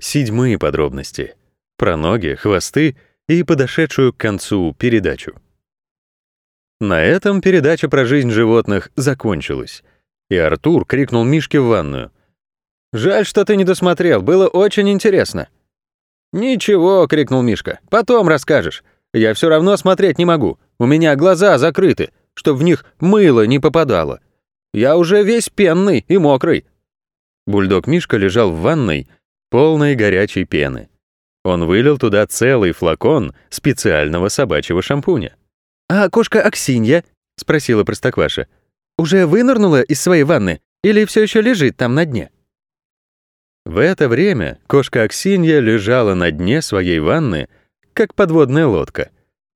седьмые подробности про ноги, хвосты и подошедшую к концу передачу. На этом передача про жизнь животных закончилась, и Артур крикнул Мишке в ванную. «Жаль, что ты не досмотрел, было очень интересно». «Ничего», — крикнул Мишка, — «потом расскажешь. Я все равно смотреть не могу, у меня глаза закрыты, чтобы в них мыло не попадало. Я уже весь пенный и мокрый». Бульдог Мишка лежал в ванной, полной горячей пены. Он вылил туда целый флакон специального собачьего шампуня. «А кошка Аксинья?» — спросила Простокваша. «Уже вынырнула из своей ванны или все еще лежит там на дне?» В это время кошка Аксинья лежала на дне своей ванны, как подводная лодка,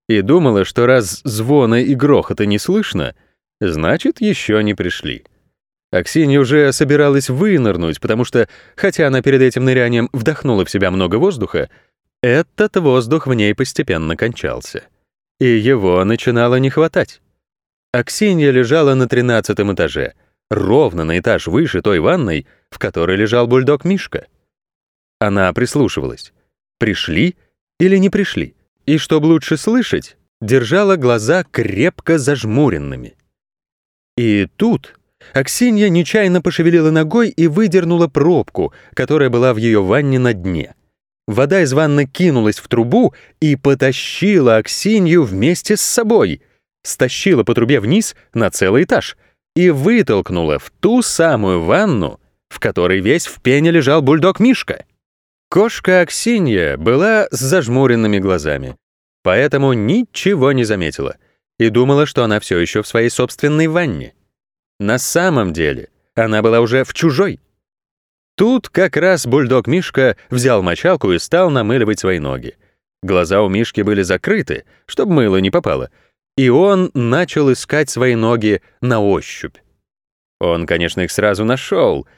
и думала, что раз звона и грохота не слышно, значит, еще не пришли. Аксинья уже собиралась вынырнуть, потому что, хотя она перед этим нырянием вдохнула в себя много воздуха, этот воздух в ней постепенно кончался. И его начинало не хватать. Аксинья лежала на тринадцатом этаже, ровно на этаж выше той ванной, в которой лежал бульдог Мишка. Она прислушивалась. Пришли или не пришли? И, чтобы лучше слышать, держала глаза крепко зажмуренными. И тут Аксинья нечаянно пошевелила ногой и выдернула пробку, которая была в ее ванне на дне. Вода из ванны кинулась в трубу и потащила Аксинью вместе с собой, стащила по трубе вниз на целый этаж и вытолкнула в ту самую ванну, в которой весь в пене лежал бульдог Мишка. Кошка Аксинья была с зажмуренными глазами, поэтому ничего не заметила и думала, что она все еще в своей собственной ванне. На самом деле она была уже в чужой. Тут как раз бульдог Мишка взял мочалку и стал намыливать свои ноги. Глаза у Мишки были закрыты, чтобы мыло не попало, и он начал искать свои ноги на ощупь. Он, конечно, их сразу нашел,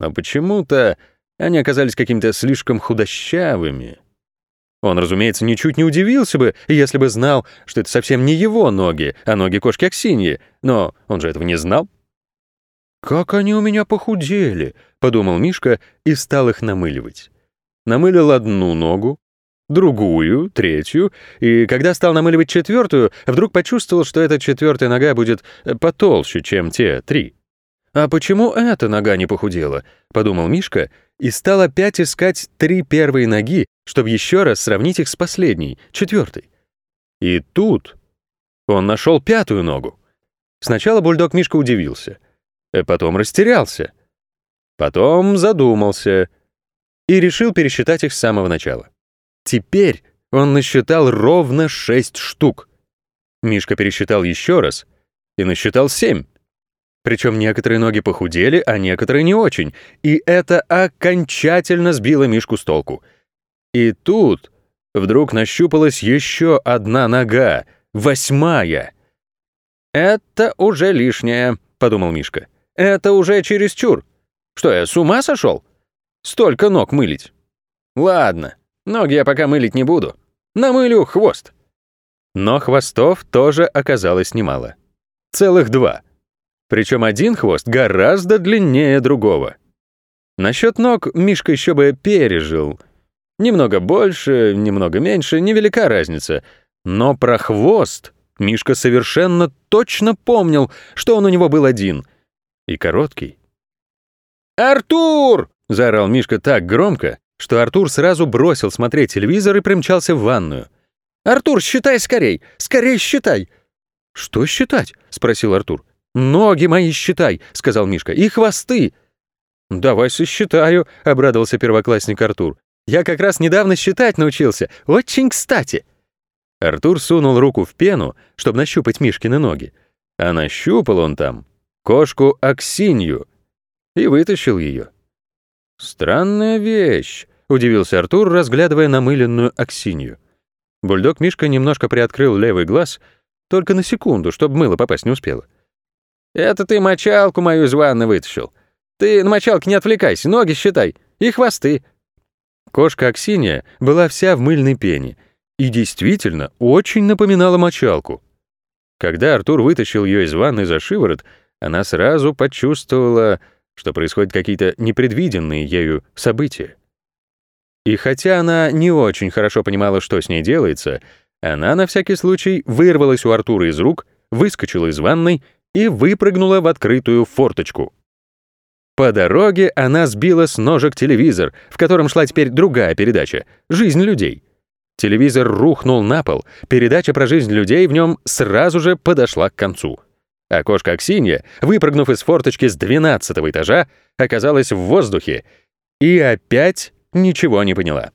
но почему-то они оказались какими-то слишком худощавыми. Он, разумеется, ничуть не удивился бы, если бы знал, что это совсем не его ноги, а ноги кошки Аксиньи, но он же этого не знал. «Как они у меня похудели!» — подумал Мишка и стал их намыливать. Намылил одну ногу, другую, третью, и когда стал намыливать четвертую, вдруг почувствовал, что эта четвертая нога будет потолще, чем те три. «А почему эта нога не похудела?» — подумал Мишка и стал опять искать три первые ноги, чтобы еще раз сравнить их с последней, четвертой. И тут он нашел пятую ногу. Сначала бульдог Мишка удивился — потом растерялся, потом задумался и решил пересчитать их с самого начала. Теперь он насчитал ровно шесть штук. Мишка пересчитал еще раз и насчитал семь. Причем некоторые ноги похудели, а некоторые не очень, и это окончательно сбило Мишку с толку. И тут вдруг нащупалась еще одна нога, восьмая. «Это уже лишнее», — подумал Мишка. Это уже чересчур. Что, я с ума сошел? Столько ног мылить. Ладно, ноги я пока мылить не буду. Намылю хвост. Но хвостов тоже оказалось немало. Целых два. Причем один хвост гораздо длиннее другого. Насчет ног Мишка еще бы пережил. Немного больше, немного меньше, невелика разница. Но про хвост Мишка совершенно точно помнил, что он у него был один — и короткий. «Артур!» — заорал Мишка так громко, что Артур сразу бросил смотреть телевизор и примчался в ванную. «Артур, считай скорей! Скорей считай!» «Что считать?» — спросил Артур. «Ноги мои считай!» — сказал Мишка. «И хвосты!» «Давай сосчитаю», — обрадовался первоклассник Артур. «Я как раз недавно считать научился. Очень кстати!» Артур сунул руку в пену, чтобы нащупать Мишкины ноги. А нащупал он там кошку Аксинью, и вытащил ее. «Странная вещь», — удивился Артур, разглядывая намыленную Аксинью. Бульдог Мишка немножко приоткрыл левый глаз, только на секунду, чтобы мыло попасть не успело. «Это ты мочалку мою из ванны вытащил. Ты на мочалке не отвлекайся, ноги считай, и хвосты». Кошка Аксинья была вся в мыльной пене и действительно очень напоминала мочалку. Когда Артур вытащил ее из ванны за шиворот, она сразу почувствовала, что происходят какие-то непредвиденные ею события. И хотя она не очень хорошо понимала, что с ней делается, она на всякий случай вырвалась у Артура из рук, выскочила из ванной и выпрыгнула в открытую форточку. По дороге она сбила с ножек телевизор, в котором шла теперь другая передача «Жизнь людей». Телевизор рухнул на пол, передача про жизнь людей в нем сразу же подошла к концу. А кошка Аксинья, выпрыгнув из форточки с 12 этажа, оказалась в воздухе и опять ничего не поняла.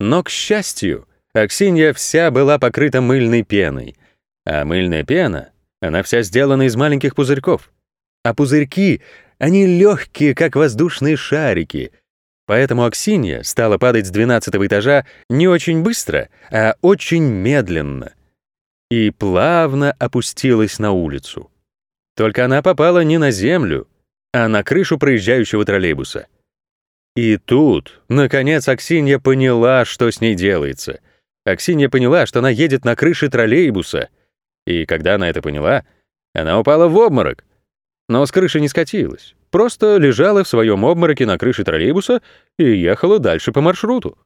Но, к счастью, Аксинья вся была покрыта мыльной пеной, а мыльная пена, она вся сделана из маленьких пузырьков. А пузырьки, они легкие, как воздушные шарики. Поэтому Аксинья стала падать с 12 этажа не очень быстро, а очень медленно. И плавно опустилась на улицу. Только она попала не на землю, а на крышу проезжающего троллейбуса. И тут, наконец, Аксинья поняла, что с ней делается. Аксинья поняла, что она едет на крыше троллейбуса. И когда она это поняла, она упала в обморок. Но с крыши не скатилась, просто лежала в своем обмороке на крыше троллейбуса и ехала дальше по маршруту.